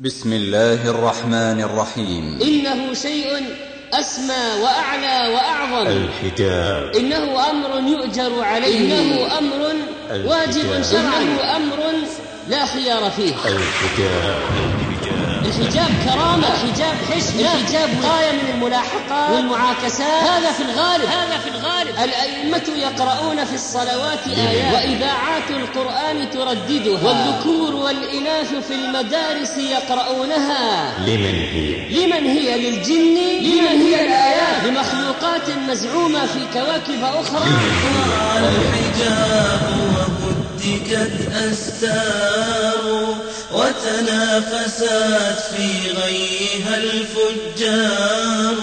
بسم الله الرحمن الرحيم. إنه شيء أسمى وأعلى وأعظم. الحجاب. إنه أمر يؤجر عليه. إنه أمر واجب شرعا إنه أمر لا خيار فيه. الحجاب. الحجاب كرامة الحجاب حشمة الحجاب وقاية من الملاحقات والمعاكسات. هذا في الغالب. هذا في الغالب. الأئمة يقرؤون في الصلوات آيات. وإذاعات القرآن ترددها. والذكور والإناث في المدارس يقرؤونها. لمن هي؟ لمن هي؟ للجن. لمن هي؟ الآيات لمخلوقات مزعومة في كواكب أخرى. الحجاب وهتكت أستار. وتنافست في غيها الفجار.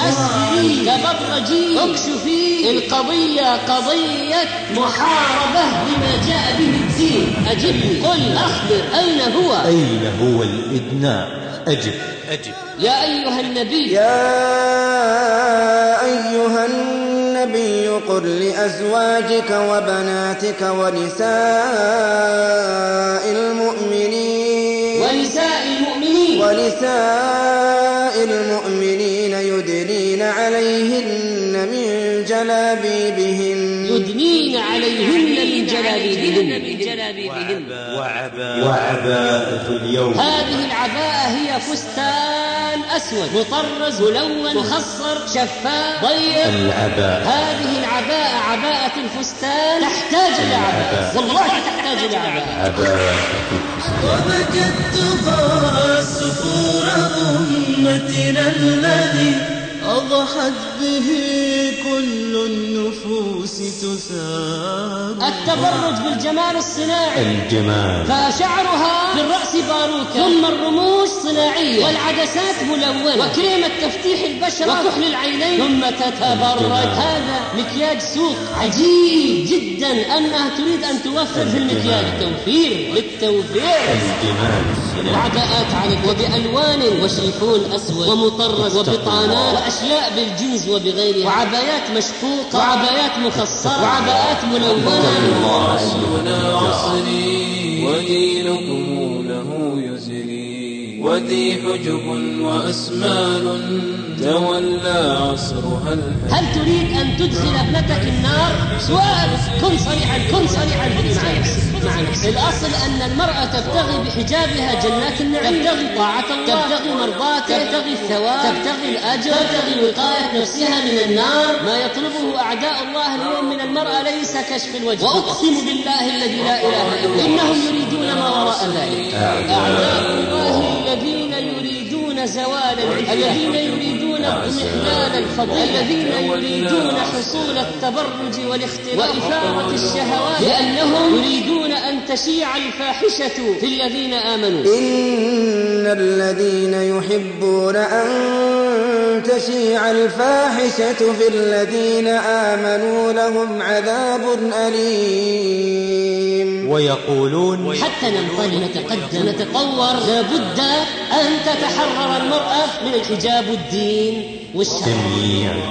أسري تبرجي اكشفي القضية قضية محاربة لما جاء به الدين. أجبني قل أخبر أين هو؟ أين هو الإدناء؟ أجب أجب. يا أيها النبي. يا أيها النبي. قل لأزواجك وبناتك ونساء المؤمنين. ونساء المؤمنين. ونساء المؤمنين يدنين عليهن من جلابيبهن. يدنين عليهن من جلابيبهن. وعباءة اليوم. هذه العباءة هي فستان. أسود مطرز ملون مخصر شفاف ضيق. العباءة هذه العباءة عباءة الفستان. تحتاج إلى عباءة. والله تحتاج إلى عباءة. عباءة وبكت تقى سفور أمتنا الذي أضحت به كل النفوس تثار. التبرج بالجمال الصناعي. الجمال. فشعرها في الرأس باروكة. ثم الرموش صناعية. والعدسات ملونة. وكريمة تفتيح البشرة. وكحل العينين. ثم تتبرج. هذا مكياج سوق عجيب جدا. أنها تريد أن توفر في المكياج. توفير للتوفير الجمال. وعباءات عليك وبألوان وشيفون أسود. ومطرز وبطانات. وأشلاء بالجنز وبغيرها. وعبايات مشقوقة وعبايات مخصرة. وعباءات ملونة. عصري ودينكم ودي حجب وأسمان تولى عصرها هل تريد أن تدخل ابنتك النار؟ سؤال كن صريحا كن صريحا مع نفسك مع نفسك الأصل أن المرأة تبتغي بحجابها جنات النعيم. تبتغي طاعة الله. تبتغي مرضاته. تبتغي الثواب. تبتغي الأجر. تبتغي وقاية نفسها من النار. ما يطلبه أعداء الله اليوم من المرأة ليس كشف الوجه. وأقسم بالله الذي لا إله إلا هو. إنهم يريدون ما وراء ذلك. أعداء الله. الذين يريدون زوال العفة الذين يريدون اضمحلال الفضل الذين يريدون حصول التبرج والاختلاط وإثارة الشهوات. لأنهم يريدون أن تشيع الفاحشة في الذين آمنوا. إن الذين يحبون أن تشيع الفاحشة في الذين آمنوا لهم عذاب أليم. ويقولون حتى ننطلق نتقدم نتطور. لابد أن تتحرر المرأة من الحجاب والدين والشرع.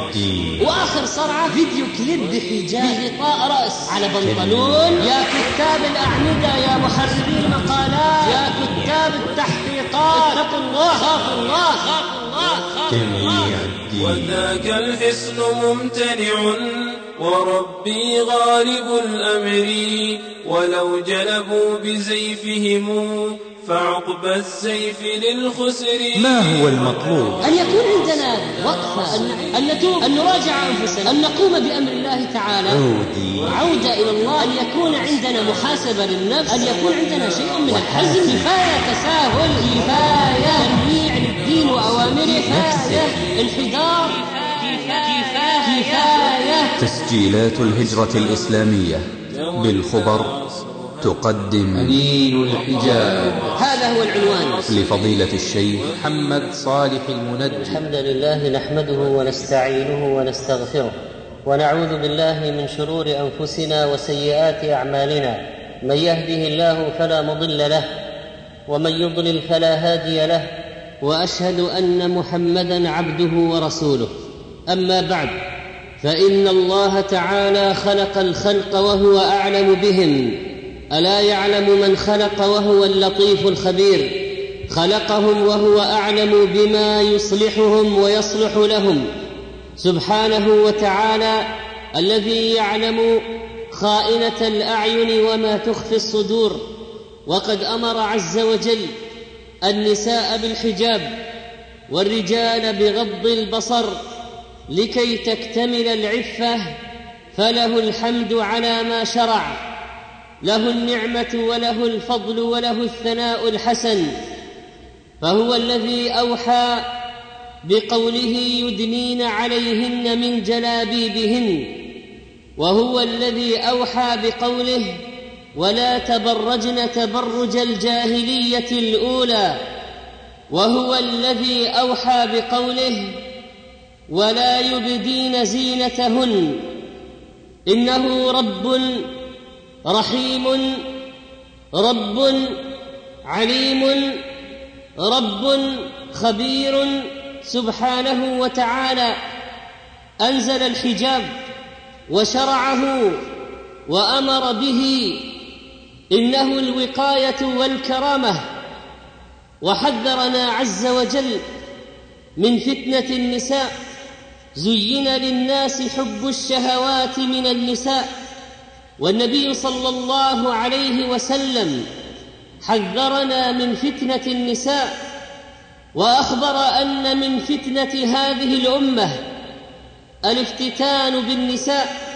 الدين. وآخر صرعة فيديو كليب بحجاب. بغطاء رأس. على بنطلون. يا كتاب الأعمدة يا محرري المقالات. يا كتاب التحقيقات. اتقوا الله خافوا الله. خافوا الدين. وذاك الحصن ممتنع وربي غالب الأمر. ولو جلبوا بزيفهم فعقب السيف للخسر. ما هو المطلوب؟ أن يكون عندنا وقفة أن, أن نتوب أن نراجع أنفسنا أن نقوم بأمر الله تعالى. عودي. عودة إلى الله أن يكون عندنا محاسبة للنفس أن يكون عندنا شيء من الحزم. كفاية تساهل كفاية. للدين وأوامره كفاية انحدار كفاية. تسجيلات الهجرة الإسلامية بالخبر تقدم. دين الحجاب. هذا هو العنوان. لفضيلة الشيخ محمد صالح المنجم الحمد لله نحمده ونستعينه ونستغفره ونعوذ بالله من شرور أنفسنا وسيئات أعمالنا. من يهده الله فلا مضل له ومن يضلل فلا هادي له. وأشهد أن محمدا عبده ورسوله. أما بعد فإن الله تعالى خلق الخلق وهو أعلم بهم. ألا يعلم من خلق وهو اللطيف الخبير؟ خلقهم وهو أعلم بما يصلحهم ويصلح لهم. سبحانه وتعالى الذي يعلم خائنة الأعين وما تخفي الصدور. وقد أمر عز وجل النساء بالحجاب والرجال بغض البصر لكي تكتمل العفة فله الحمد على ما شرع له النعمة وله الفضل وله الثناء الحسن فهو الذي أوحى بقوله يدنين عليهن من جلابيبهن وهو الذي أوحى بقوله ولا تبرجن تبرج الجاهلية الأولى وهو الذي أوحى بقوله ولا يبدين زينتهن إنه رب رحيم رب عليم رب خبير سبحانه وتعالى أنزل الحجاب وشرعه وأمر به إنه الوقاية والكرامة وحذرنا عز وجل من فتنة النساء زين للناس حب الشهوات من النساء والنبي صلى الله عليه وسلم حذرنا من فتنة النساء وأخبر أن من فتنة هذه الأمة الافتتان بالنساء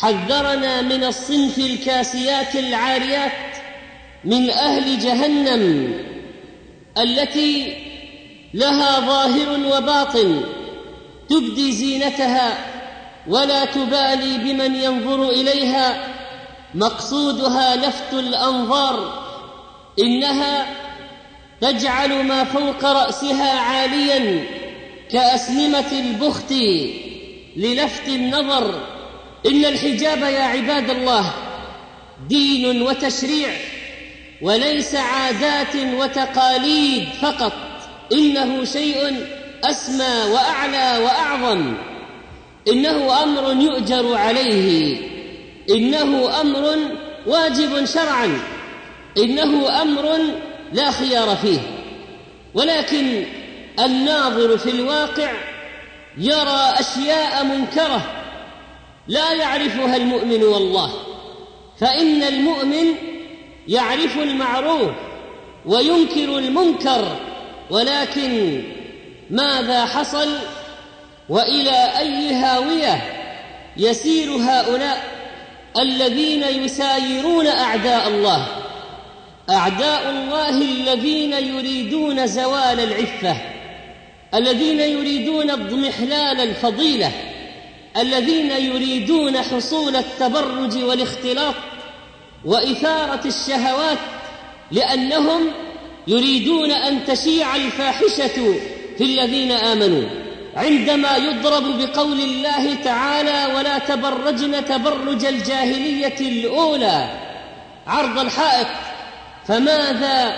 حذرنا من الصنف الكاسيات العاريات من أهل جهنم التي لها ظاهر وباطن تبدي زينتها ولا تبالي بمن ينظر إليها مقصودها لفت الأنظار إنها تجعل ما فوق رأسها عاليا كأسنمة البخت للفت النظر إن الحجاب يا عباد الله دين وتشريع وليس عادات وتقاليد فقط إنه شيء أسمى وأعلى وأعظم إنه أمر يؤجر عليه إنه أمر واجب شرعا إنه أمر لا خيار فيه ولكن الناظر في الواقع يرى أشياء منكرة لا يعرفها المؤمن والله فإن المؤمن يعرف المعروف وينكر المنكر ولكن ماذا حصل؟ وإلى أي هاوية يسير هؤلاء الذين يسايرون أعداء الله؟ أعداء الله الذين يريدون زوال العفة الذين يريدون اضمحلال الفضيلة. الذين يريدون حصول التبرج والاختلاط وإثارة الشهوات لأنهم يريدون أن تشيع الفاحشة في الذين آمنوا. عندما يضرب بقول الله تعالى ولا تبرجن تبرج الجاهلية الأولى عرض الحائط فماذا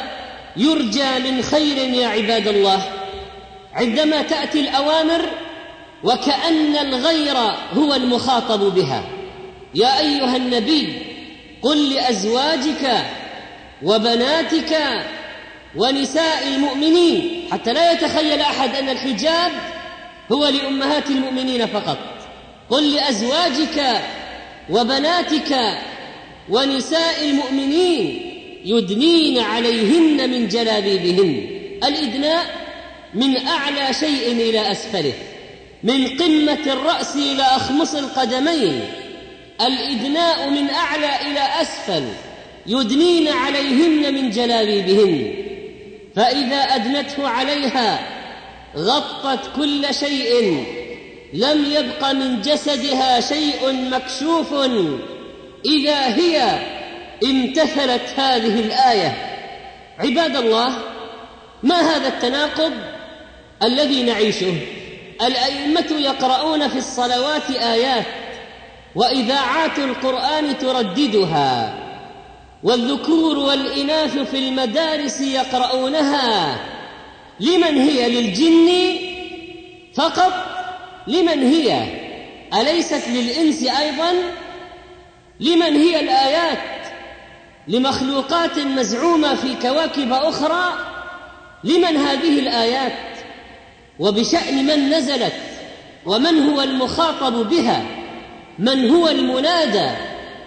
يرجى من خير يا عباد الله؟ عندما تأتي الأوامر وكأن الغير هو المخاطب بها. يا أيها النبي قل لأزواجك وبناتك ونساء المؤمنين حتى لا يتخيل أحد أن الحجاب هو لأمهات المؤمنين فقط. قل لأزواجك وبناتك ونساء المؤمنين يدنين عليهن من جلابيبهن. الإدناء من أعلى شيء إلى أسفله. من قمة الرأس إلى أخمص القدمين. الادناء من أعلى إلى أسفل يدنين عليهن من جلابيبهن. فإذا أدنته عليها غطت كل شيء. لم يبق من جسدها شيء مكشوف. إذا هي امتثلت هذه الآية. عباد الله ما هذا التناقض الذي نعيشه؟ الأئمة يقرؤون في الصلوات آيات واذاعات القرآن ترددها والذكور والإناث في المدارس يقرؤونها. لمن هي؟ للجن فقط؟ لمن هي؟ أليست للإنس أيضا؟ لمن هي الآيات؟ لمخلوقات مزعومة في كواكب أخرى؟ لمن هذه الآيات؟ وبشأن من نزلت ومن هو المخاطب بها من هو المنادى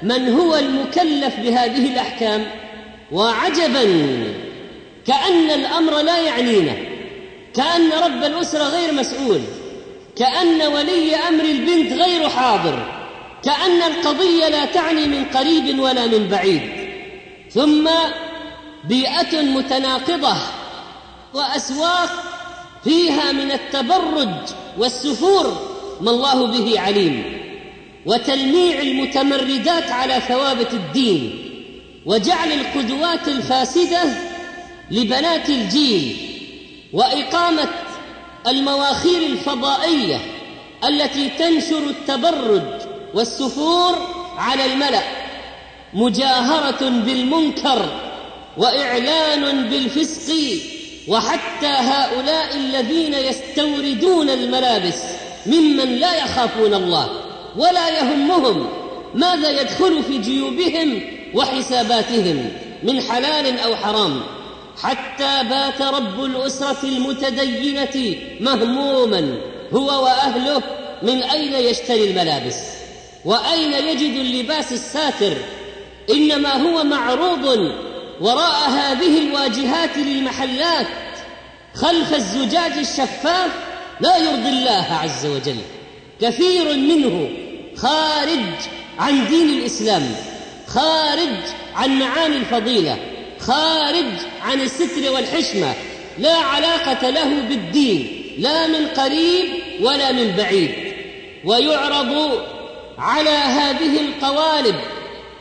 من هو المكلف بهذه الأحكام. وعجبا كأن الأمر لا يعنينا كأن رب الأسرة غير مسؤول كأن ولي أمر البنت غير حاضر كأن القضية لا تعني من قريب ولا من بعيد. ثم بيئة متناقضة وأسواق فيها من التبرج والسفور ما الله به عليم وتلميع المتمردات على ثوابت الدين وجعل القدوات الفاسدة لبنات الجيل وإقامة المواخير الفضائية التي تنشر التبرج والسفور على الملأ مجاهرة بالمنكر وإعلان بالفسق وحتى هؤلاء الذين يستوردون الملابس ممن لا يخافون الله ولا يهمهم ماذا يدخل في جيوبهم وحساباتهم من حلال أو حرام. حتى بات رب الأسرة المتدينة مهموما هو وأهله من أين يشتري الملابس وأين يجد اللباس الساتر. إنما هو معروض وراء هذه الواجهات للمحلات خلف الزجاج الشفاف لا يرضي الله عز وجل. كثير منه خارج عن دين الإسلام خارج عن معاني الفضيلة خارج عن الستر والحشمة. لا علاقة له بالدين لا من قريب ولا من بعيد. ويعرض على هذه القوالب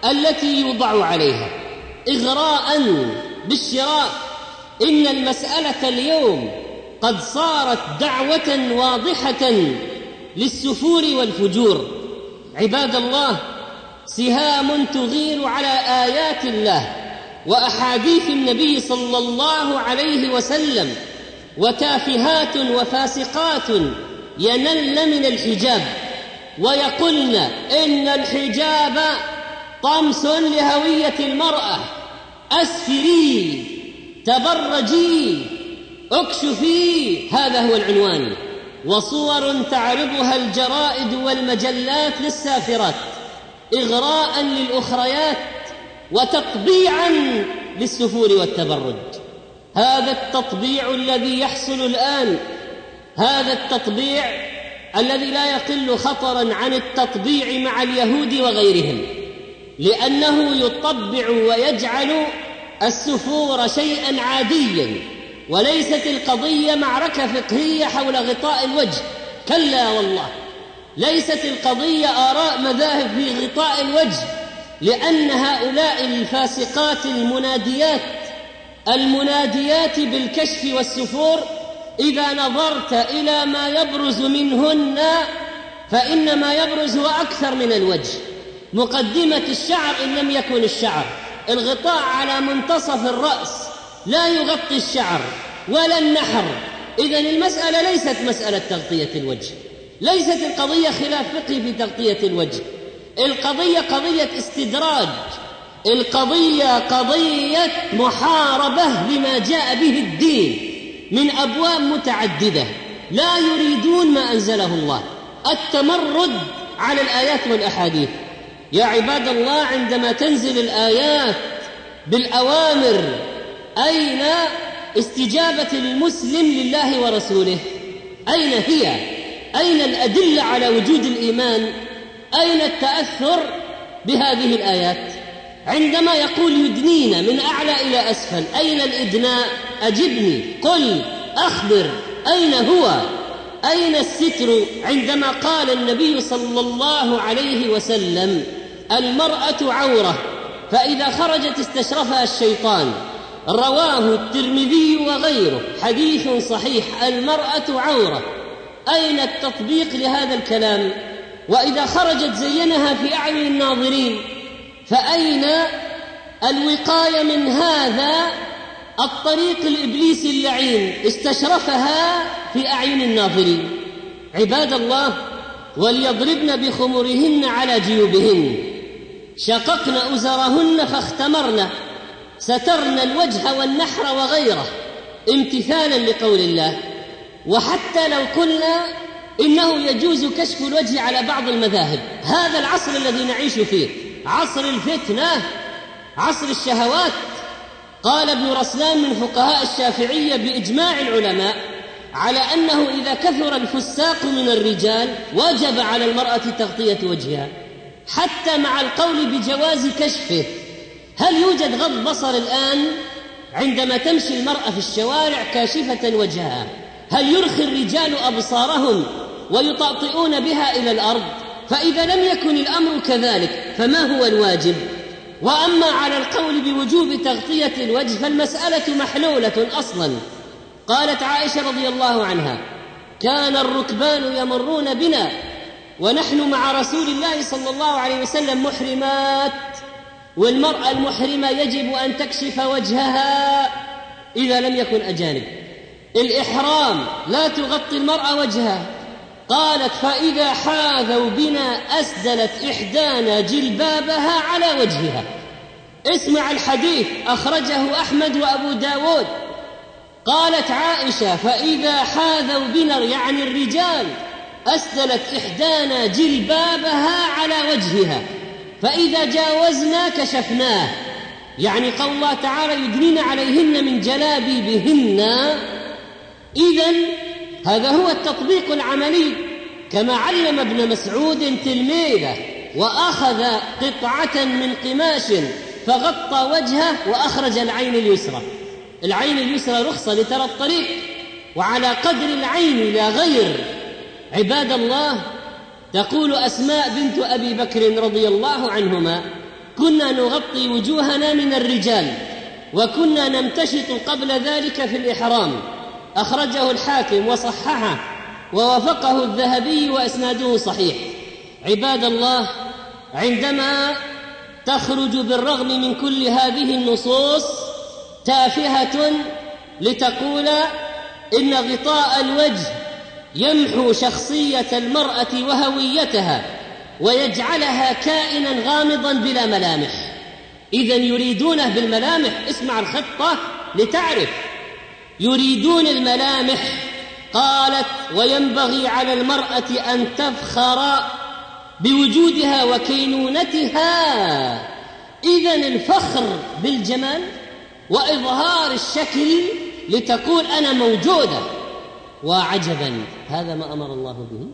التي يوضع عليها. إغراء بالشراء. إن المسألة اليوم قد صارت دعوة واضحة للسفور والفجور. عباد الله سهام تغير على آيات الله وأحاديث النبي صلى الله عليه وسلم وتافهات وفاسقات ينلن من الحجاب. ويقولن إن الحجاب طمس لهوية المرأة. أسفري تبرجي أكشفي هذا هو العنوان. وصور تعرضها الجرائد والمجلات للسافرات إغراء للأخريات وتطبيعا للسفور والتبرج. هذا التطبيع الذي يحصل الآن هذا التطبيع الذي لا يقل خطرا عن التطبيع مع اليهود وغيرهم. لأنه يطبع ويجعل السفور شيئا عاديا وليست القضية معركة فقهية حول غطاء الوجه. كلا والله ليست القضية آراء مذاهب في غطاء الوجه لأن هؤلاء الفاسقات المناديات المناديات بالكشف والسفور إذا نظرت إلى ما يبرز منهن فان ما يبرز هو أكثر من الوجه. مقدمة الشعر إن لم يكن الشعر. الغطاء على منتصف الرأس لا يغطي الشعر ولا النحر. اذا المسألة ليست مسألة تغطية الوجه ليست القضية خلاف فقهي في تغطية الوجه. القضية قضية استدراج القضية قضية محاربة لما جاء به الدين من أبواب متعددة. لا يريدون ما أنزله الله. التمرد على الآيات والأحاديث. يا عباد الله عندما تنزل الآيات بالأوامر أين استجابة المسلم لله ورسوله؟ أين هي؟ أين الأدلة على وجود الإيمان؟ أين التأثر بهذه الآيات؟ عندما يقول يدنين من أعلى إلى أسفل أين الإدناء؟ أجبني. قل أخبر أين هو؟ أين الستر؟ عندما قال النبي صلى الله عليه وسلم المرأة عورة فإذا خرجت استشرفها الشيطان. رواه الترمذي وغيره. حديث صحيح المرأة عورة. أين التطبيق لهذا الكلام؟ وإذا خرجت زينها في أعين الناظرين. فأين الوقاية من هذا؟ الطريق الابليس اللعين. استشرفها في أعين الناظرين. عباد الله وليضربن بخمرهن على جيوبهن. شققن أزرهن فاختمرن سترن الوجه والنحر وغيره امتثالا لقول الله. وحتى لو قلنا إنه يجوز كشف الوجه على بعض المذاهب. هذا العصر الذي نعيش فيه. عصر الفتنة عصر الشهوات. قال ابن رسلان من فقهاء الشافعية بإجماع العلماء على أنه إذا كثر الفساق من الرجال وجب على المرأة تغطية وجهها. حتى مع القول بجواز كشفه. هل يوجد غض بصر الآن عندما تمشي المرأة في الشوارع كاشفة وجهها؟ هل يرخي الرجال أبصارهم ويطأطئون بها إلى الأرض؟ فإذا لم يكن الأمر كذلك فما هو الواجب؟ وأما على القول بوجوب تغطية الوجه فالمسألة محلولة أصلا. قالت عائشة رضي الله عنها كان الركبان يمرون بنا ونحن مع رسول الله صلى الله عليه وسلم محرمات والمرأة المحرمة يجب أن تكشف وجهها إذا لم يكن أجانب. الإحرام لا تغطي المرأة وجهها. قالت فإذا حاذوا بنا أسدلت إحدانا جلبابها على وجهها. اسمع الحديث أخرجه أحمد وأبو داود. قالت عائشة فإذا حاذوا بنا يعني الرجال أسدلت إحدانا جلبابها على وجهها فإذا جاوزنا كشفناه. يعني قول الله تعالى يدنين عليهن من جلابيبهن. اذا هذا هو التطبيق العملي كما علم ابن مسعود تلميذه وأخذ قطعة من قماش فغطى وجهه وأخرج العين اليسرى. العين اليسرى رخصة لترى الطريق وعلى قدر العين لا غير. عباد الله تقول أسماء بنت أبي بكر رضي الله عنهما كنا نغطي وجوهنا من الرجال وكنا نمتشط قبل ذلك في الإحرام. أخرجه الحاكم وصححه ووافقه الذهبي وإسناده صحيح. عباد الله عندما تخرج بالرغم من كل هذه النصوص تافهة لتقول إن غطاء الوجه يمحو شخصية المرأة وهويتها ويجعلها كائنا غامضا بلا ملامح. اذا يريدونه بالملامح اسمع الخطة لتعرف. يريدون الملامح قالت وينبغي على المرأة أن تفخر بوجودها وكينونتها. اذا الفخر بالجمال وإظهار الشكل لتقول أنا موجودة. وعجبا. هذا ما أمر الله به.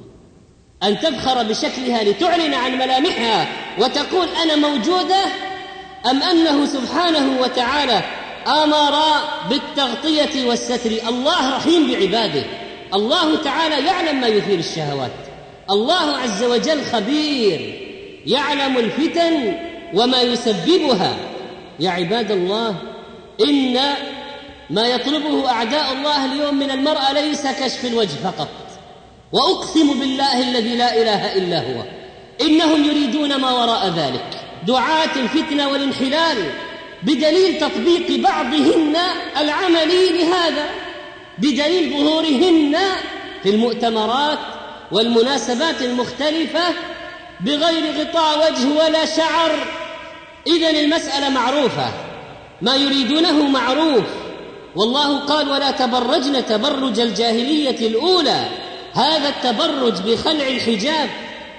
أن تفخر بشكلها لتعلن عن ملامحها وتقول أنا موجودة أم أنه سبحانه وتعالى أمر بالتغطية والستر. الله رحيم بعباده. الله تعالى يعلم ما يثير الشهوات. الله عز وجل خبير يعلم الفتن وما يسببها. يا عباد الله إن ما يطلبه أعداء الله اليوم من المرأة ليس كشف الوجه فقط. وأقسم بالله الذي لا إله إلا هو. إنهم يريدون ما وراء ذلك. دعاة الفتنة والانحلال بدليل تطبيق بعضهن العملي لهذا. بدليل ظهورهن في المؤتمرات والمناسبات المختلفة بغير غطاء وجه ولا شعر. اذا المسألة معروفة. ما يريدونه معروف. والله قال ولا تبرجن تبرج الجاهلية الأولى. هذا التبرج بخلع الحجاب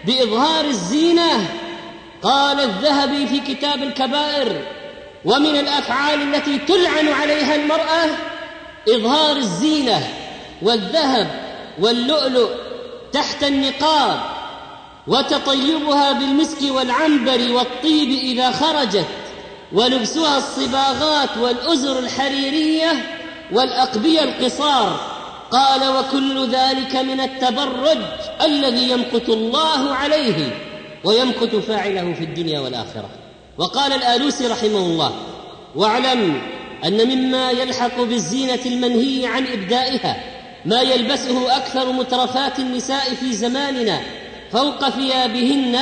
بإظهار الزينة. قال الذهبي في كتاب الكبائر ومن الأفعال التي تلعن عليها المرأة إظهار الزينة والذهب واللؤلؤ تحت النقاب وتطيبها بالمسك والعنبر والطيب إذا خرجت. ولبسها الصباغات والأزر الحريرية والأقبية القصار. قال وكل ذلك من التبرج الذي يمقت الله عليه ويمقت فاعله في الدنيا والآخرة. وقال الآلوسي رحمه الله واعلم أن مما يلحق بالزينة المنهي عن إبدائها ما يلبسه أكثر مترفات النساء في زماننا فوق ثيابهن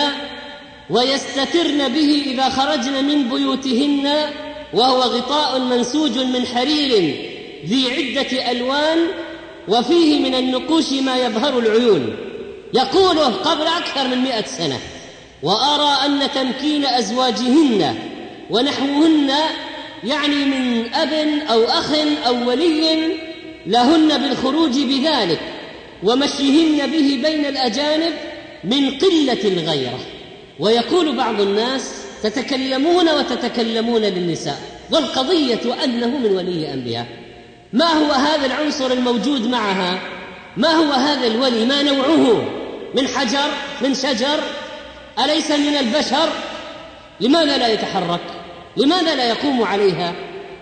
ويستترن به إذا خرجن من بيوتهن وهو غطاء منسوج من حرير ذي عدة ألوان وفيه من النقوش ما يظهر العيون. يقوله قبل أكثر من مائه سنة وأرى أن تمكين أزواجهن ونحوهن يعني من أب أو أخ أو ولي لهن بالخروج بذلك ومشيهن به بين الأجانب من قلة الغيرة. ويقول بعض الناس تتكلمون وتتكلمون للنساء والقضية أنه من ولي أمرها ما هو هذا العنصر الموجود معها؟ ما هو هذا الولي؟ ما نوعه؟ من حجر؟ من شجر؟ أليس من البشر؟ لماذا لا يتحرك؟ لماذا لا يقوم عليها؟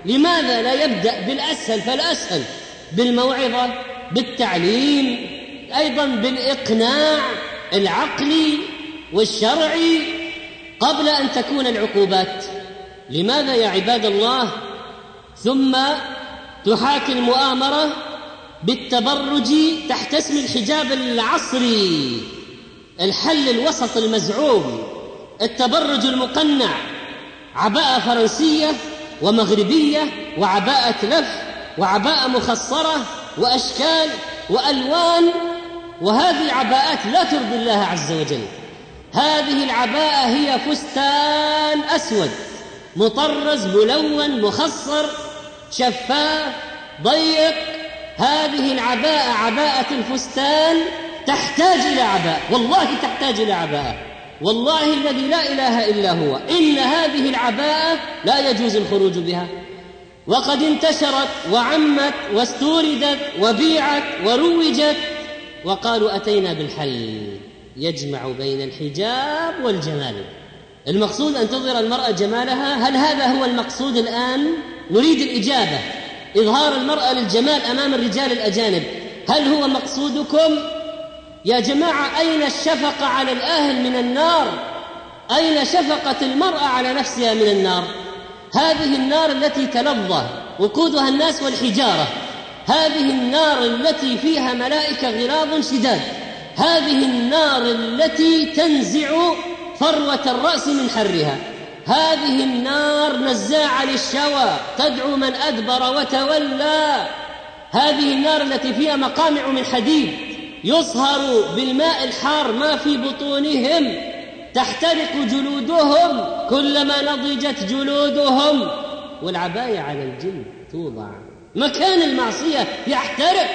لماذا لا يبدأ بالأسهل؟ فالأسهل بالموعظة بالتعليم أيضا بالإقناع العقلي والشرعي قبل أن تكون العقوبات. لماذا يا عباد الله؟ ثم تحاكي المؤامرة بالتبرج تحت اسم الحجاب العصري الحل الوسط المزعوم التبرج المقنع عباءة فرنسية ومغربية وعباءة لف وعباءة مخصرة وأشكال وألوان وهذه عباءات لا ترضي الله عز وجل. هذه العباءة هي فستان أسود مطرز ملون مخصر شفاف ضيق. هذه العباءة عباءة الفستان تحتاج إلى عباءة والله تحتاج إلى عباءة. والله الذي لا إله إلا هو إن هذه العباءة لا يجوز الخروج بها. وقد انتشرت وعمت واستوردت وبيعت وروجت وقالوا أتينا بالحل. يجمع بين الحجاب والجمال. المقصود أن تظهر المرأة جمالها. هل هذا هو المقصود الآن؟ نريد الإجابة. إظهار المرأة للجمال أمام الرجال الأجانب. هل هو مقصودكم؟ يا جماعة أين الشفقة على الأهل من النار؟ أين شفقة المرأة على نفسها من النار؟ هذه النار التي تلظى وقودها الناس والحجارة. هذه النار التي فيها ملائكة غلاظ شداد. هذه النار التي تنزع فروة الرأس من حرها. هذه النار نزاعة للشوى تدعو من أدبر وتولى. هذه النار التي فيها مقامع من حديد يصهر بالماء الحار ما في بطونهم. تحترق جلودهم كلما نضجت جلودهم. والعباية على الجلد توضع. مكان المعصية يحترق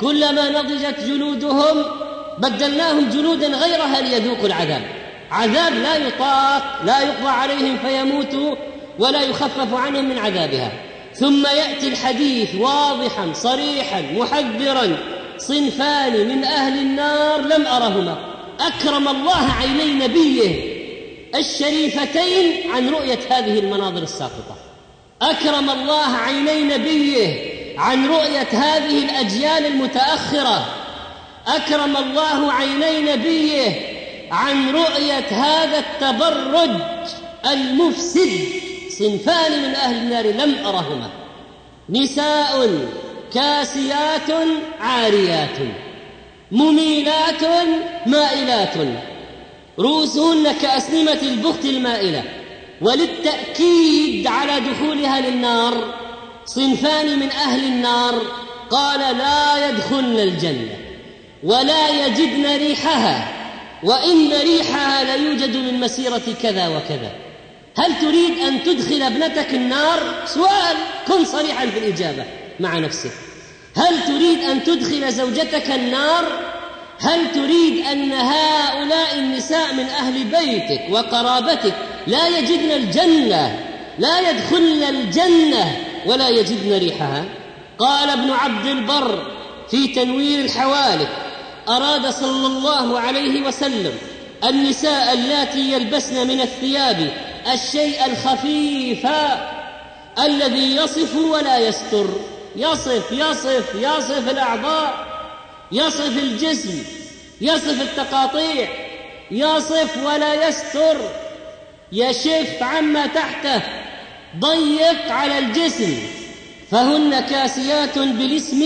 كلما نضجت جلودهم. بدلناهم جلودا غيرها ليذوقوا العذاب. عذاب لا يطاق لا يقضى عليهم فيموتوا ولا يخفف عنهم من عذابها. ثم يأتي الحديث واضحا صريحا محذرا. صنفان من أهل النار لم أرهما. أكرم الله عيني نبيه. الشريفتين عن رؤية هذه المناظر الساقطة. أكرم الله عيني نبيه عن رؤية هذه الأجيال المتأخرة. أكرم الله عيني نبيه عن رؤية هذا التبرج المفسد. صنفان من أهل النار لم أرهما. نساء كاسيات عاريات. مميلات مائلات. رؤوسهن كاسنمه البخت المائلة. وللتأكيد على دخولها للنار صنفان من أهل النار قال لا يدخلن الجنة. ولا يجدن ريحها وإن ريحها ليوجد من مسيرة كذا وكذا. هل تريد أن تدخل ابنتك النار؟ سؤال كن صريحا في الإجابة مع نفسك. هل تريد أن تدخل زوجتك النار؟ هل تريد أن هؤلاء النساء من أهل بيتك وقرابتك لا يجدن الجنة لا يدخلن الجنة ولا يجدن ريحها؟ قال ابن عبد البر في تنوير الحوالك أراد صلى الله عليه وسلم النساء اللاتي يلبسن من الثياب الشيء الخفيف الذي يصف ولا يستر. يصف يصف يصف الأعضاء يصف الجسم يصف التقاطيع يصف ولا يستر. يشف عما تحته ضيق على الجسم. فهن كاسيات بالاسم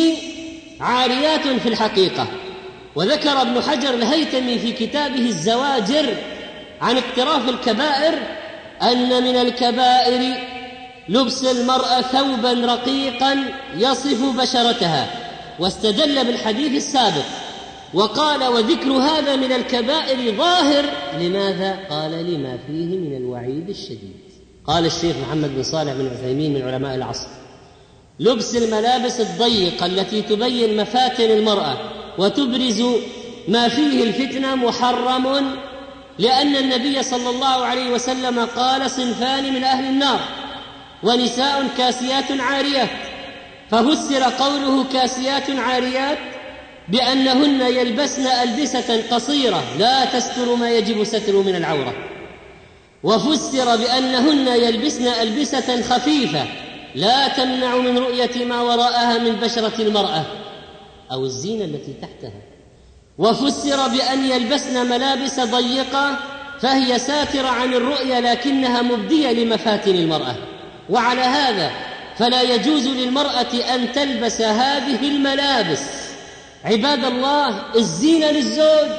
عاريات في الحقيقة. وذكر ابن حجر الهيتمي في كتابه الزواجر عن اقتراف الكبائر أن من الكبائر لبس المرأة ثوبا رقيقا يصف بشرتها واستدل بالحديث السابق وقال وذكر هذا من الكبائر ظاهر. لماذا؟ قال لما فيه من الوعيد الشديد. قال الشيخ محمد بن صالح بن عثيمين من علماء العصر لبس الملابس الضيقة التي تبين مفاتن المرأة وتبرز ما فيه الفتنة محرم لأن النبي صلى الله عليه وسلم قال صنفان من أهل النار ونساء كاسيات عاريات ففسر قوله كاسيات عاريات بأنهن يلبسن ألبسة قصيرة لا تستر ما يجب ستره من العورة. وفسر بأنهن يلبسن ألبسة خفيفة لا تمنع من رؤية ما وراءها من بشرة المرأة. أو الزينة التي تحتها. وفسر بأن يلبسن ملابس ضيقة فهي ساترة عن الرؤية لكنها مبدية لمفاتن المرأة. وعلى هذا فلا يجوز للمرأة أن تلبس هذه الملابس. عباد الله الزينة للزوج.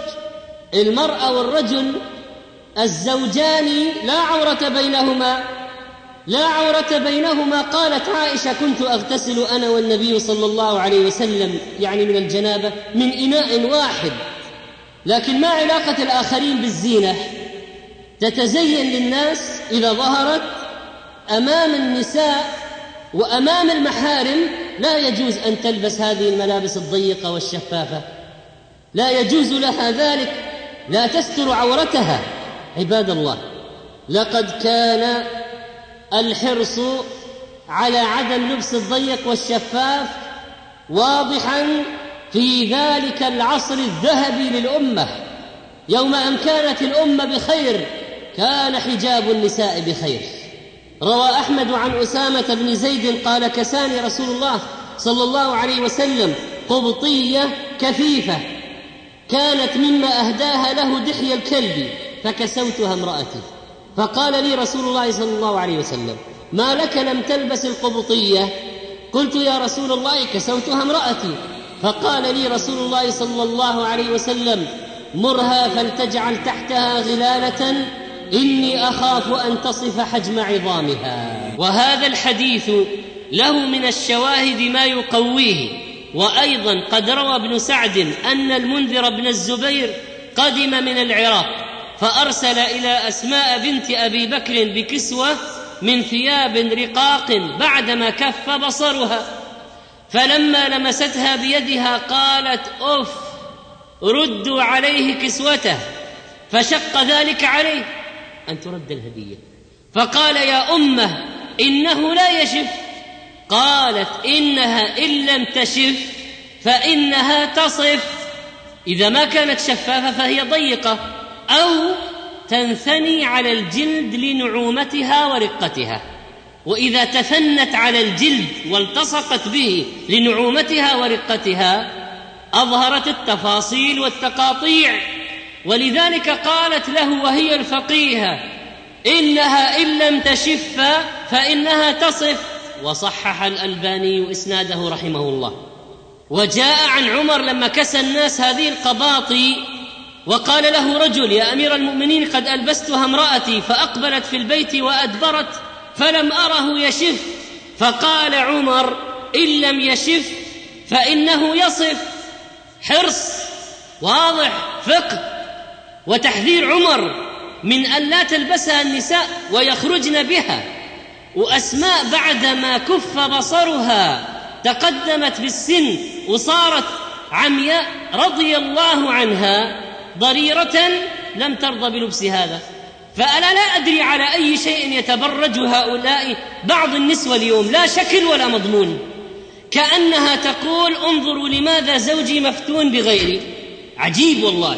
المرأة والرجل الزوجان لا عورة بينهما. لا عورة بينهما قالت عائشة كنت أغتسل أنا والنبي صلى الله عليه وسلم يعني من الجنابة من إناء واحد. لكن ما علاقة الآخرين بالزينة؟ تتزين للناس إذا ظهرت أمام النساء وأمام المحارم لا يجوز أن تلبس هذه الملابس الضيقة والشفافة. لا يجوز لها ذلك لا تستر عورتها عباد الله. لقد كان الحرص على عدم لبس الضيق والشفاف واضحا في ذلك العصر الذهبي للأمة يوم أن كانت الأمة بخير كان حجاب النساء بخير. روى أحمد عن أسامة بن زيد قال كساني رسول الله صلى الله عليه وسلم قبطية كثيفة كانت مما أهداها له دحي الكلب فكسوتها امرأتي. فقال لي رسول الله صلى الله عليه وسلم ما لك لم تلبس القبطية؟ قلت يا رسول الله كسوتها امرأتي. فقال لي رسول الله صلى الله عليه وسلم مرها فلتجعل تحتها غلالة إني أخاف أن تصف حجم عظامها. وهذا الحديث له من الشواهد ما يقويه. وأيضا قد روى ابن سعد أن المنذر بن الزبير قدم من العراق. فأرسل إلى أسماء بنت أبي بكر بكسوة من ثياب رقاق بعدما كف بصرها. فلما لمستها بيدها قالت اف ردوا عليه كسوته. فشق ذلك عليه. أن ترد الهدية. فقال يا أمة إنه لا يشف. قالت إنها إن لم تشف فإنها تصف. إذا ما كانت شفافة فهي ضيقة. أو تنثني على الجلد لنعومتها ورقتها. وإذا تثنت على الجلد والتصقت به لنعومتها ورقتها أظهرت التفاصيل والتقاطيع. ولذلك قالت له وهي الفقيهة إنها إن لم تشف فإنها تصف. وصحح الألباني إسناده رحمه الله. وجاء عن عمر لما كسى الناس هذه القباطي وقال له رجل يا أمير المؤمنين قد ألبستها امرأتي فأقبلت في البيت وأدبرت فلم أره يشف. فقال عمر إن لم يشف فإنه يصف. حرص واضح فقه. وتحذير عمر من أن لا تلبسها النساء ويخرجن بها. وأسماء بعدما كف بصرها تقدمت بالسن وصارت عمياء رضي الله عنها. ضريرة لم ترضى بلبس هذا. فأنا لا أدري على أي شيء يتبرج هؤلاء بعض النسوة اليوم لا شكل ولا مضمون. كأنها تقول انظروا لماذا زوجي مفتون بغيري. عجيب والله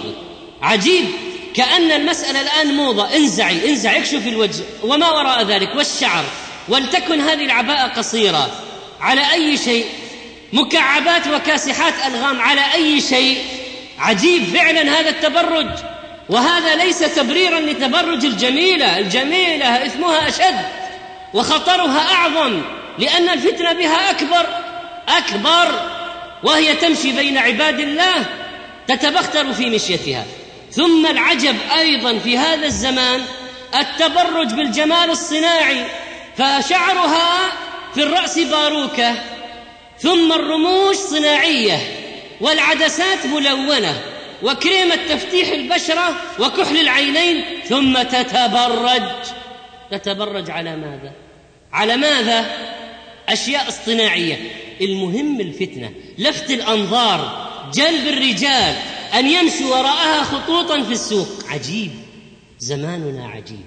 عجيب. كأن المسألة الآن موضة. انزعي انزعي اكشف الوجه. وما وراء ذلك؟ والشعر. ولتكن هذه العباءة قصيرة. على أي شيء؟ مكعبات وكاسحات ألغام. على أي شيء؟ عجيب فعلا هذا التبرج. وهذا ليس تبريرا لتبرج الجميلة. الجميلة إثمها أشد وخطرها أعظم لأن الفتنة بها أكبر أكبر وهي تمشي بين عباد الله تتبختر في مشيتها. ثم العجب أيضا في هذا الزمان التبرج بالجمال الصناعي فشعرها في الرأس باروكة ثم الرموش صناعية. والعدسات ملونة وكريمه تفتيح البشرة وكحل العينين ثم تتبرج. تتبرج على ماذا؟ على ماذا؟ أشياء اصطناعية. المهم الفتنة. لفت الأنظار. جلب الرجال. أن يمشوا وراءها خطوطا في السوق. عجيب. زماننا عجيب.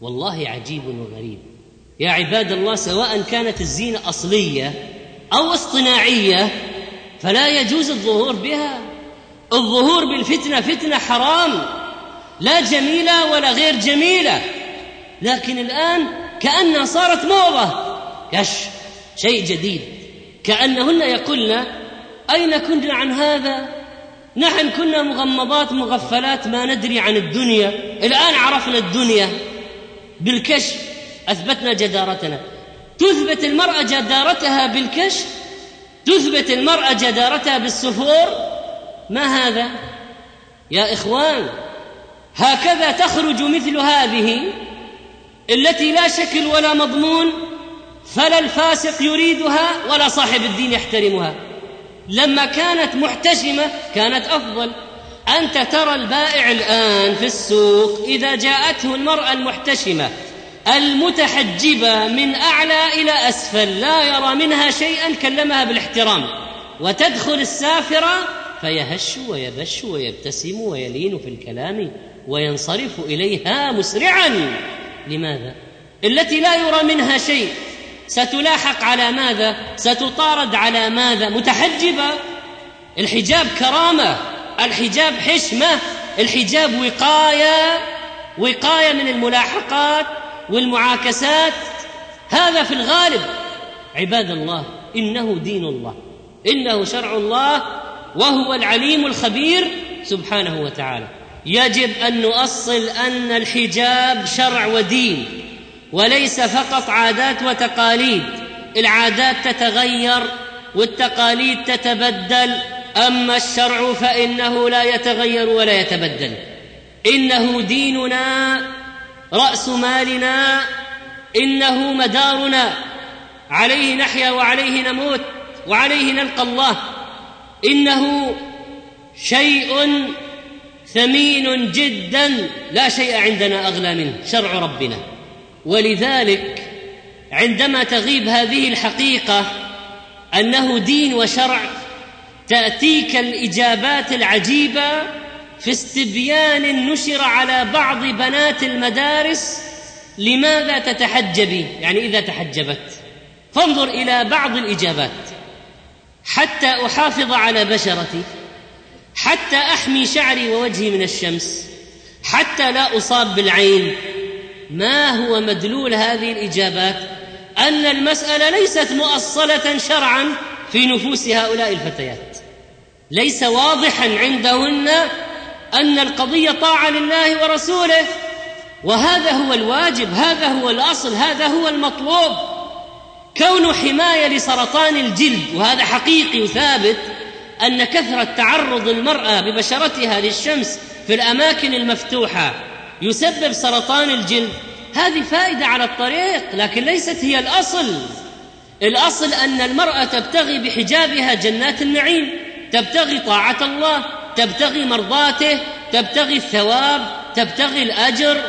والله عجيب وغريب. يا عباد الله سواء كانت الزينة أصلية أو اصطناعية فلا يجوز الظهور بها. الظهور بالفتنة فتنة حرام لا جميلة ولا غير جميلة. لكن الآن كأنها صارت موضة. يش شيء جديد. كأنهن يقولن أين كنا عن هذا؟ نحن كنا مغمضات مغفلات ما ندري عن الدنيا. الآن عرفنا الدنيا. بالكشف أثبتنا جدارتنا. تثبت المرأة جدارتها بالكشف تثبت المرأة جدارتها بالسفور؟ ما هذا؟ يا إخوان هكذا تخرج مثل هذه التي لا شكل ولا مضمون فلا الفاسق يريدها ولا صاحب الدين يحترمها. لما كانت محتشمة كانت أفضل. أنت ترى البائع الآن في السوق إذا جاءته المرأة المحتشمة المتحجبة من أعلى إلى أسفل لا يرى منها شيئا كلمها بالاحترام. وتدخل السافرة فيهش ويبش ويبتسم ويلين في الكلام وينصرف إليها مسرعا. لماذا؟ التي لا يرى منها شيء. ستلاحق على ماذا؟ ستطارد على ماذا؟ متحجبة. الحجاب كرامة الحجاب حشمة الحجاب وقاية وقاية من الملاحقات. والمعاكسات هذا في الغالب عباد الله إنه دين الله إنه شرع الله وهو العليم الخبير سبحانه وتعالى. يجب أن نؤصل أن الحجاب شرع ودين وليس فقط عادات وتقاليد. العادات تتغير والتقاليد تتبدل أما الشرع فإنه لا يتغير ولا يتبدل. إنه ديننا رأس مالنا إنه مدارنا. عليه نحيا وعليه نموت وعليه نلقى الله. إنه شيء ثمين جدا لا شيء عندنا أغلى منه شرع ربنا. ولذلك عندما تغيب هذه الحقيقة أنه دين وشرع تأتيك الإجابات العجيبة في استبيان نشر على بعض بنات المدارس لماذا تتحجبي؟ يعني إذا تحجبت. فانظر إلى بعض الإجابات. حتى أحافظ على بشرتي حتى أحمي شعري ووجهي من الشمس حتى لا أصاب بالعين. ما هو مدلول هذه الإجابات؟ أن المسألة ليست مؤصلة شرعا في نفوس هؤلاء الفتيات. ليس واضحا عندهن أن القضية طاعة لله ورسوله وهذا هو الواجب هذا هو الأصل هذا هو المطلوب. كون حماية لسرطان الجلد وهذا حقيقي وثابت أن كثرة تعرض المرأة ببشرتها للشمس في الأماكن المفتوحة يسبب سرطان الجلد هذه فائدة على الطريق لكن ليست هي الأصل. الأصل أن المرأة تبتغي بحجابها جنات النعيم تبتغي طاعة الله. تبتغي مرضاته تبتغي الثواب تبتغي الأجر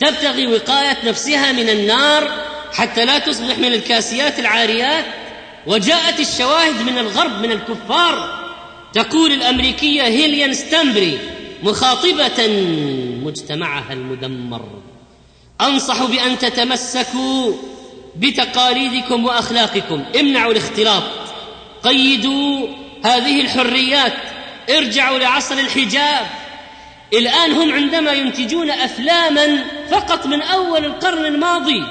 تبتغي وقاية نفسها من النار حتى لا تصبح من الكاسيات العاريات. وجاءت الشواهد من الغرب من الكفار تقول الأمريكية هيليان ستامبري مخاطبة مجتمعها المدمر أنصح بأن تتمسكوا بتقاليدكم وأخلاقكم امنعوا الاختلاط قيدوا هذه الحريات ارجعوا لعصر الحجاب. الآن هم عندما ينتجون أفلاما فقط من أول القرن الماضي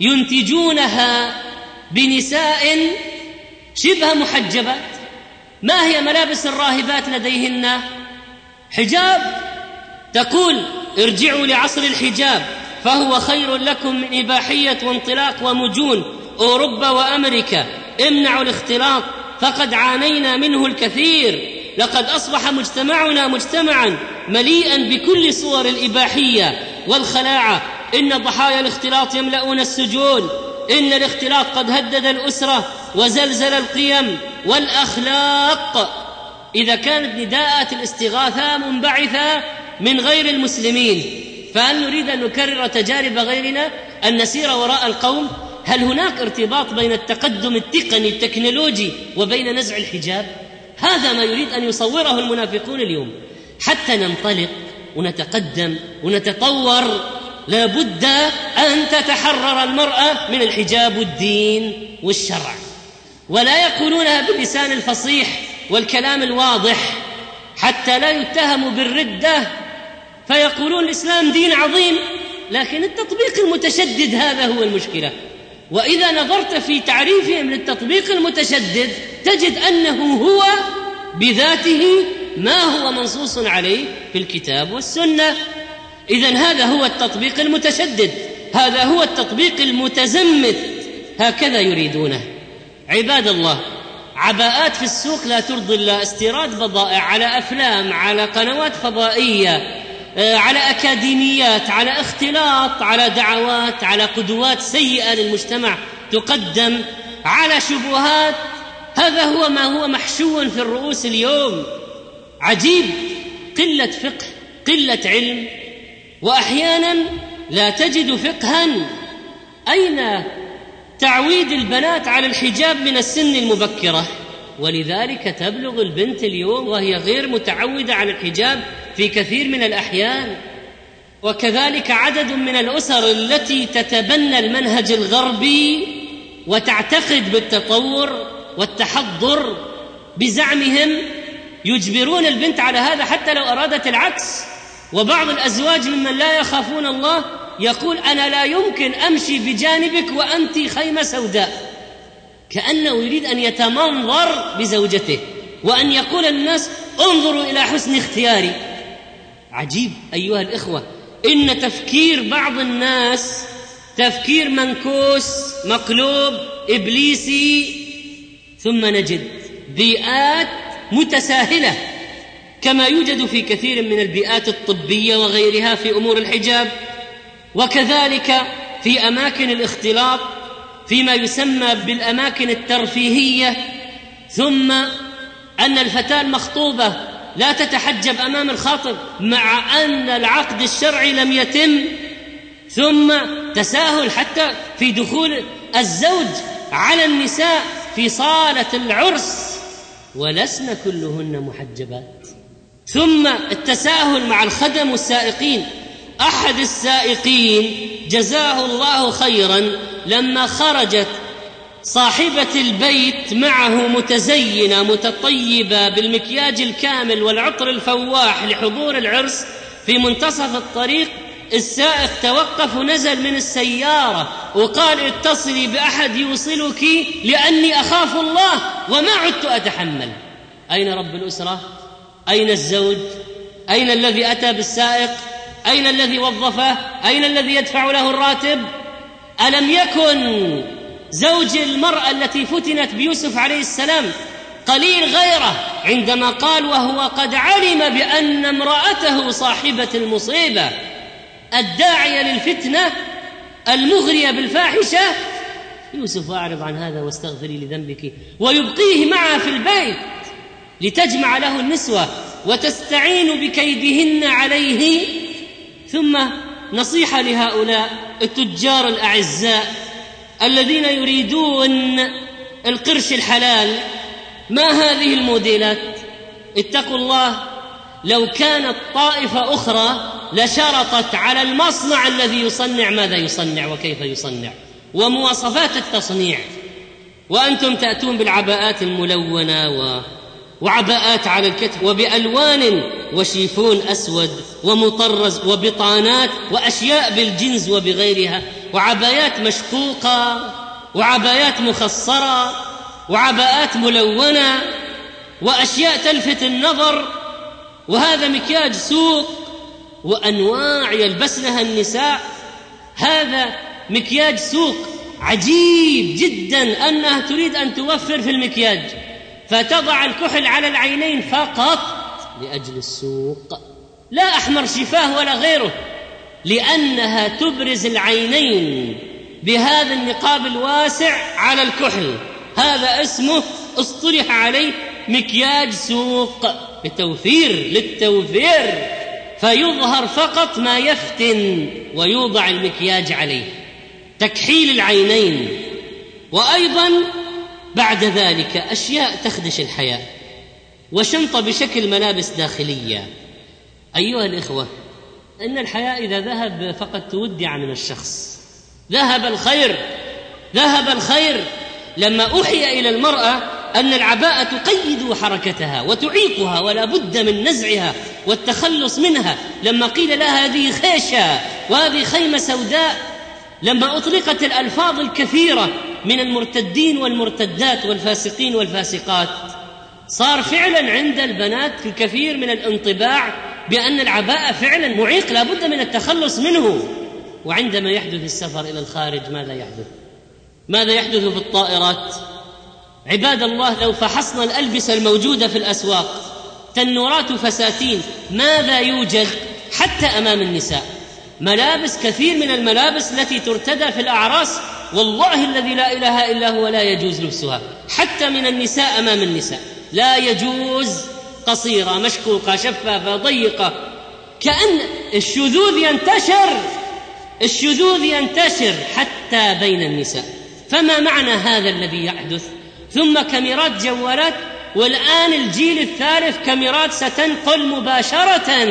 ينتجونها بنساء شبه محجبات. ما هي ملابس الراهبات لديهن؟ حجاب. تقول ارجعوا لعصر الحجاب فهو خير لكم من إباحية وانطلاق ومجون. أوروبا وأمريكا امنعوا الاختلاط فقد عانينا منه الكثير. لقد أصبح مجتمعنا مجتمعا مليئا بكل صور الإباحية والخلاعة. إن ضحايا الاختلاط يملؤون السجون. إن الاختلاط قد هدد الأسرة وزلزل القيم والأخلاق. إذا كانت نداءات الاستغاثة منبعثة من غير المسلمين فهل نريد أن نكرر تجارب غيرنا؟ أن نسير وراء القوم؟ هل هناك ارتباط بين التقدم التقني التكنولوجي وبين نزع الحجاب؟ هذا ما يريد أن يصوره المنافقون اليوم. حتى ننطلق ونتقدم ونتطور لابد أن تتحرر المرأة من الحجاب والدين والشرع. ولا يقولونها باللسان الفصيح والكلام الواضح. حتى لا يتهموا بالردة فيقولون الإسلام دين عظيم. لكن التطبيق المتشدد هذا هو المشكلة. وإذا نظرت في تعريفهم للتطبيق المتشدد تجد أنه هو بذاته ما هو منصوص عليه في الكتاب والسنة. إذا هذا هو التطبيق المتشدد هذا هو التطبيق المتزمت. هكذا يريدونه. عباد الله عباءات في السوق لا ترضي الله استيراد بضائع على أفلام على قنوات فضائية. على أكاديميات على اختلاط على دعوات على قدوات سيئة للمجتمع تقدم على شبهات. هذا هو ما هو محشو في الرؤوس اليوم. عجيب! قلة فقه قلة علم. وأحيانا لا تجد فقها. أين تعويد البنات على الحجاب من السن المبكرة؟ ولذلك تبلغ البنت اليوم وهي غير متعودة على الحجاب في كثير من الأحيان. وكذلك عدد من الأسر التي تتبنى المنهج الغربي وتعتقد بالتطور والتحضر بزعمهم يجبرون البنت على هذا حتى لو أرادت العكس. وبعض الأزواج ممن لا يخافون الله يقول أنا لا يمكن أمشي بجانبك وانت خيمة سوداء. كأنه يريد أن يتمنظر بزوجته وأن يقول الناس انظروا إلى حسن اختياري. عجيب أيها الإخوة إن تفكير بعض الناس تفكير منكوس مقلوب إبليسي ثم نجد بيئات متساهلة كما يوجد في كثير من البيئات الطبية وغيرها في أمور الحجاب وكذلك في أماكن الاختلاط فيما يسمى بالأماكن الترفيهية ثم أن الفتاة المخطوبة لا تتحجب أمام الخاطب مع أن العقد الشرعي لم يتم ثم تساهل حتى في دخول الزوج على النساء في صالة العرس ولسن كلهن محجبات. ثم التساهل مع الخدم والسائقين أحد السائقين جزاه الله خيرا لما خرجت صاحبة البيت معه متزينة متطيبة بالمكياج الكامل والعطر الفواح لحضور العرس في منتصف الطريق. السائق توقف ونزل من السيارة وقال اتصلي بأحد يوصلك لأني أخاف الله وما عدت أتحمل. أين رب الأسرة؟ أين الزوج؟ أين الذي أتى بالسائق؟ أين الذي وظفه؟ أين الذي يدفع له الراتب؟ ألم يكن زوج المرأة التي فتنت بيوسف عليه السلام قليل غيره عندما قال وهو قد علم بأن امرأته صاحبة المصيبة؟ الداعيه للفتنة؟ المغريه بالفاحشة؟ يوسف أعرض عن هذا واستغفري لذنبك ويبقيه معها في البيت لتجمع له النسوة وتستعين بكيدهن عليه ثم نصيحة لهؤلاء التجار الأعزاء الذين يريدون القرش الحلال. ما هذه الموديلات؟ اتقوا الله لو كانت طائفة أخرى لشرطت على المصنع الذي يصنع ماذا يصنع وكيف يصنع ومواصفات التصنيع. وأنتم تأتون بالعباءات الملونة و وعباءات على الكتف وبألوان وشيفون أسود ومطرز وبطانات وأشياء بالجنز وبغيرها وعبايات مشقوقة وعبايات مخصرة وعباءات ملونة وأشياء تلفت النظر وهذا مكياج سوق وأنواع يلبسنها النساء هذا مكياج سوق عجيب جدا أنها تريد أن توفر في المكياج فتضع الكحل على العينين فقط. لأجل السوق. لا أحمر شفاه ولا غيره لأنها تبرز العينين بهذا النقاب الواسع على الكحل. هذا اسمه اصطلح عليه مكياج سوق. بتوفير للتوفير فيظهر فقط ما يفتن ويوضع المكياج عليه. تكحيل العينين وأيضا بعد ذلك أشياء تخدش الحياة وشنطه بشكل ملابس داخلية. أيها الإخوة إن الحياة إذا ذهب فقد تودع من الشخص. ذهب الخير ذهب الخير. لما أوحي إلى المرأة أن العباءه تقيد حركتها وتعيقها ولا بد من نزعها والتخلص منها. لما قيل لها هذه خيشة وهذه خيمة سوداء لما أطلقت الألفاظ الكثيرة من المرتدين والمرتدات والفاسقين والفاسقات. صار فعلا عند البنات الكثير من الانطباع بأن العباءه فعلا معيق لا بد من التخلص منه. وعندما يحدث السفر إلى الخارج ماذا يحدث؟ ماذا يحدث في الطائرات؟ عباد الله لو فحصنا الألبسة الموجودة في الأسواق تنورات فساتين ماذا يوجد حتى أمام النساء؟ ملابس كثير من الملابس التي ترتدى في الأعراس والله الذي لا إله إلا هو لا يجوز لبسها. حتى من النساء أمام النساء. لا يجوز قصيرة مشقوقه شفافة ضيقة. كأن الشذوذ ينتشر الشذوذ ينتشر حتى بين النساء. فما معنى هذا الذي يحدث؟ ثم كاميرات جوالات والآن الجيل الثالث كاميرات ستنقل مباشرة.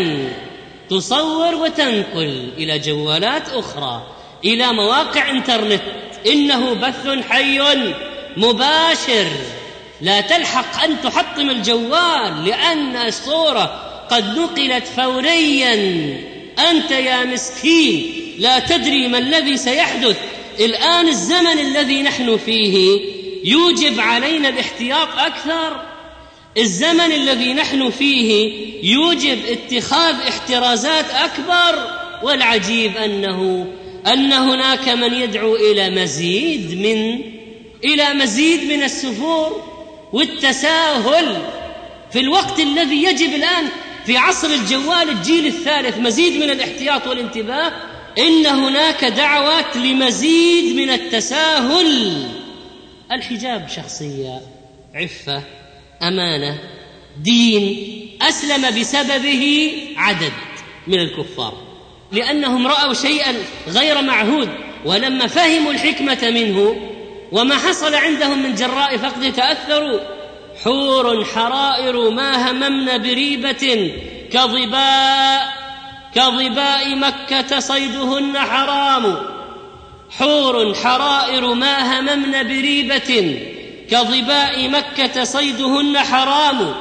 تصور وتنقل إلى جوالات أخرى إلى مواقع إنترنت. إنه بث حي مباشر. لا تلحق أن تحطم الجوال لأن الصورة قد نقلت فوريا. أنت يا مسكين لا تدري ما الذي سيحدث. الآن الزمن الذي نحن فيه يوجب علينا الاحتياط أكثر. الزمن الذي نحن فيه يوجب اتخاذ احترازات أكبر. والعجيب أنه أن هناك من يدعو إلى مزيد من إلى مزيد من السفور والتساهل في الوقت الذي يجب الآن في عصر الجوال الجيل الثالث. مزيد من الاحتياط والانتباه إن هناك دعوات لمزيد من التساهل. الحجاب شخصية عفة أمانة دين أسلم بسببه عدد من الكفار. لأنهم رأوا شيئا غير معهود ولما فهموا الحكمة منه وما حصل عندهم من جراء فقد تأثروا حور حرائر ما هممن بريبة كظباء كظباء مكة صيدهن حرام حور حرائر ما هممن بريبة كظباء مكة صيدهن حرام.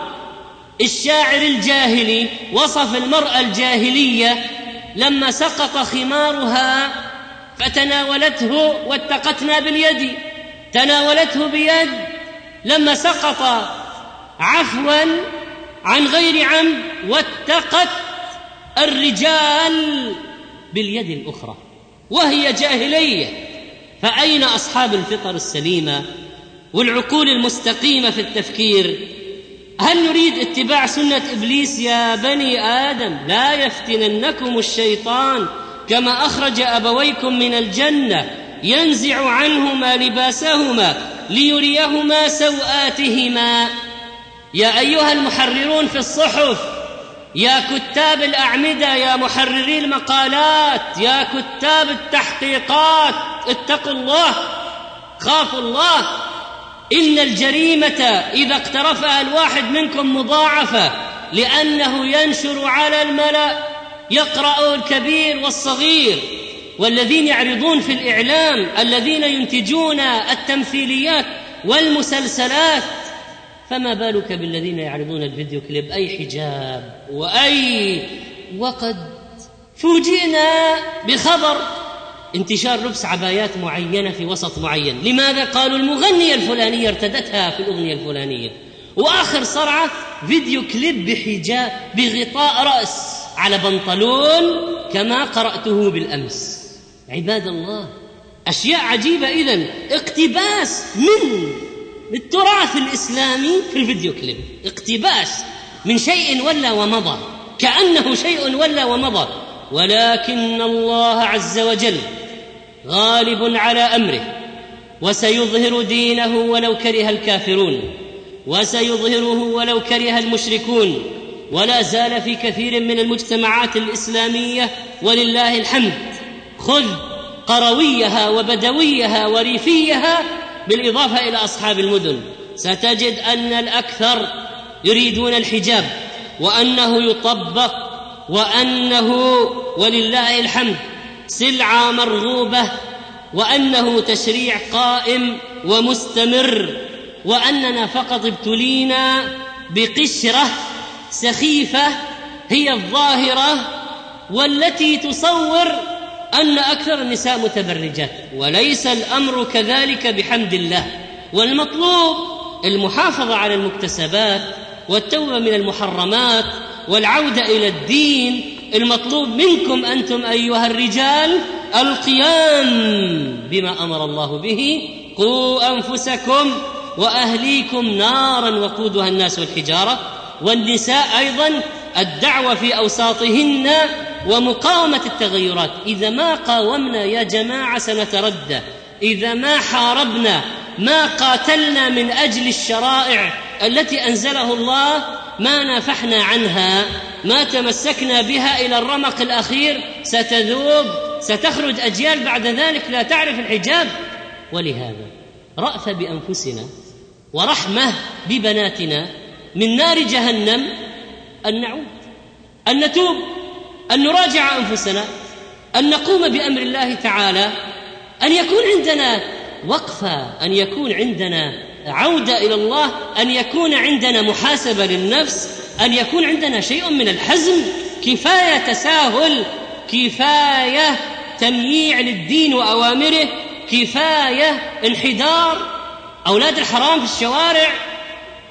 الشاعر الجاهلي وصف المرأة الجاهلية لما سقط خمارها فتناولته واتقتنا باليد تناولته بيد. لما سقط عفوا عن غير عمد واتقت الرجال باليد الأخرى. وهي جاهلية. فأين أصحاب الفطر السليمة والعقول المستقيمة في التفكير؟ هل نريد اتباع سنة إبليس يا بني آدم؟ لا يفتننكم الشيطان كما أخرج أبويكم من الجنة ينزع عنهما لباسهما ليريهما سوآتهما. يا أيها المحررون في الصحف يا كتاب الأعمدة يا محرري المقالات يا كتاب التحقيقات اتقوا الله خافوا الله. إن الجريمة إذا اقترفها الواحد منكم مضاعفة لأنه ينشر على الملأ يقرا الكبير والصغير. والذين يعرضون في الإعلام الذين ينتجون التمثيليات والمسلسلات فما بالك بالذين يعرضون الفيديو كليب؟ أي حجاب؟ وأي؟ وقد فوجئنا بخبر انتشار لبس عبايات معينة في وسط معين. لماذا قالوا المغنية الفلانية ارتدتها في الأغنية الفلانية؟ وآخر صرعة فيديو كليب بحجاب بغطاء رأس على بنطلون كما قرأته بالأمس. عباد الله أشياء عجيبة. اذا اقتباس من التراث الإسلامي في الفيديو كليب. اقتباس من شيء ولا ومضى. كأنه شيء ولا ومضى. ولكن الله عز وجل غالب على أمره وسيظهر دينه ولو كره الكافرون وسيظهره ولو كره المشركون ولا زال في كثير من المجتمعات الإسلامية ولله الحمد خذ قرويها وبدويها وريفيها بالإضافة إلى أصحاب المدن. ستجد أن الأكثر يريدون الحجاب وأنه يطبق وأنه ولله الحمد سلعه مرغوبة وأنه تشريع قائم ومستمر وأننا فقط ابتلينا بقشرة سخيفة هي الظاهرة والتي تصور أن أكثر النساء متبرجات وليس الأمر كذلك بحمد الله والمطلوب المحافظة على المكتسبات والتوبة من المحرمات والعودة إلى الدين المطلوب منكم أنتم أيها الرجال القيام بما أمر الله به. قوا أنفسكم وأهليكم نارا وقودها الناس والحجارة. والنساء أيضا الدعوة في أوساطهن ومقاومة التغيرات. إذا ما قاومنا يا جماعة سنتردى. إذا ما حاربنا ما قاتلنا من أجل الشرائع التي أنزله الله ما نافحنا عنها ما تمسكنا بها إلى الرمق الأخير ستذوب ستخرج أجيال بعد ذلك لا تعرف الحجاب. ولهذا رأف بأنفسنا ورحمة ببناتنا من نار جهنم أن نعود أن نتوب أن نراجع أنفسنا أن نقوم بأمر الله تعالى أن يكون عندنا وقفة أن يكون عندنا عودة إلى الله أن يكون عندنا محاسبة للنفس أن يكون عندنا شيء من الحزم كفاية تساهل كفاية تمييع للدين وأوامره كفاية انحدار أولاد الحرام في الشوارع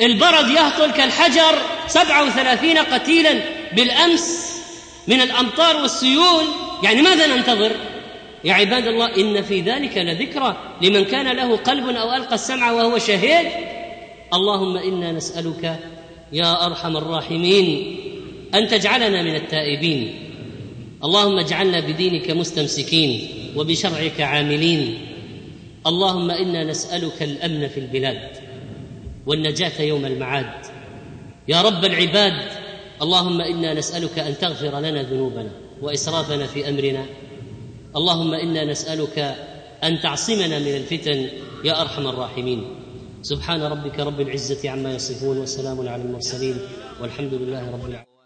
البرد يهطل كالحجر سبعة وثلاثين قتيلا بالأمس من الأمطار والسيول. يعني ماذا ننتظر؟ يا عباد الله إن في ذلك لذكرى لمن كان له قلب أو ألقى السمع وهو شهيد. اللهم إنا نسألك يا أرحم الراحمين أن تجعلنا من التائبين. اللهم اجعلنا بدينك مستمسكين وبشرعك عاملين. اللهم إنا نسألك الأمن في البلاد والنجاة يوم المعاد. يا رب العباد اللهم إنا نسألك أن تغفر لنا ذنوبنا وإسرافنا في أمرنا. اللهم إنا نسألك أن تعصمنا من الفتن يا أرحم الراحمين. سبحان ربك رب العزة عما يصفون وسلام على المرسلين والحمد لله رب العالمين.